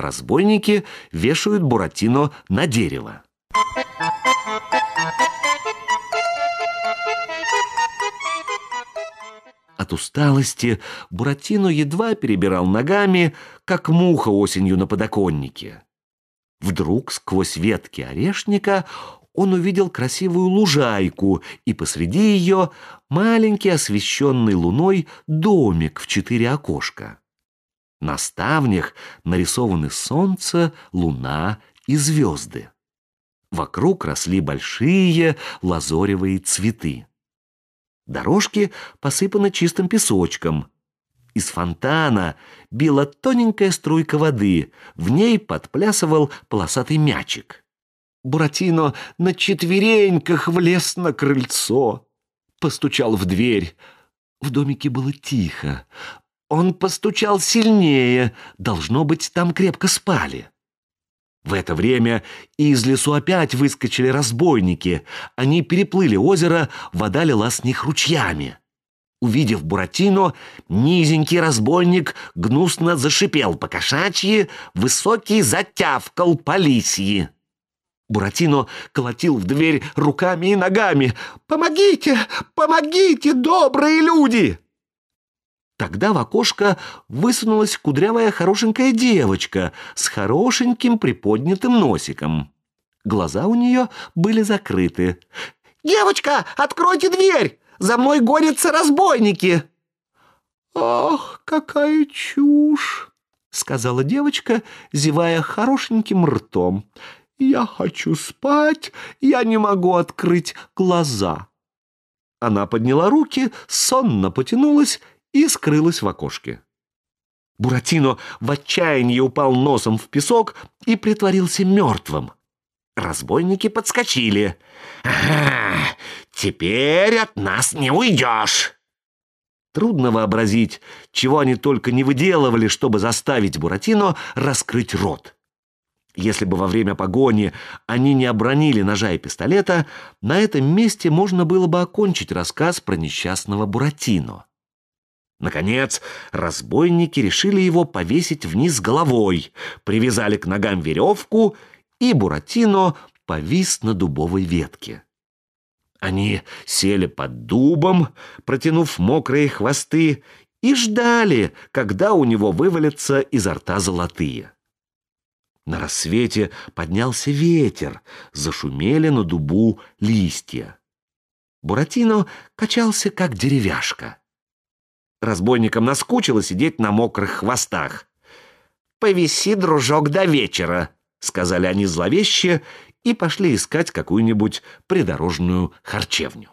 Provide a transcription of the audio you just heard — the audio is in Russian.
разбойники вешают Буратино на дерево. От усталости Буратино едва перебирал ногами, как муха осенью на подоконнике. Вдруг сквозь ветки орешника он увидел красивую лужайку и посреди ее маленький освещенный луной домик в четыре окошка. На ставнях нарисованы солнце, луна и звезды. Вокруг росли большие лазоревые цветы. Дорожки посыпаны чистым песочком. Из фонтана била тоненькая струйка воды, в ней подплясывал полосатый мячик. Буратино на четвереньках влез на крыльцо, постучал в дверь. В домике было тихо. Он постучал сильнее, должно быть, там крепко спали. В это время из лесу опять выскочили разбойники. Они переплыли озеро, вода лила с них ручьями. Увидев Буратино, низенький разбойник гнусно зашипел по кошачьи, высокий затявкал по лисьи. Буратино колотил в дверь руками и ногами. «Помогите! Помогите, добрые люди!» Тогда в окошко высунулась кудрявая хорошенькая девочка с хорошеньким приподнятым носиком. Глаза у нее были закрыты. «Девочка, откройте дверь! За мной гонятся разбойники!» «Ах, какая чушь!» — сказала девочка, зевая хорошеньким ртом. «Я хочу спать, я не могу открыть глаза». Она подняла руки, сонно потянулась и скрылась в окошке. Буратино в отчаянии упал носом в песок и притворился мертвым. Разбойники подскочили. «Ага, теперь от нас не уйдешь!» Трудно вообразить, чего они только не выделывали, чтобы заставить Буратино раскрыть рот. Если бы во время погони они не обронили ножа и пистолета, на этом месте можно было бы окончить рассказ про несчастного Буратино. Наконец, разбойники решили его повесить вниз головой, привязали к ногам веревку, и Буратино повис на дубовой ветке. Они сели под дубом, протянув мокрые хвосты, и ждали, когда у него вывалятся изо рта золотые. На рассвете поднялся ветер, зашумели на дубу листья. Буратино качался, как деревяшка. Разбойникам наскучило сидеть на мокрых хвостах. «Повиси, дружок, до вечера», — сказали они зловеще и пошли искать какую-нибудь придорожную харчевню.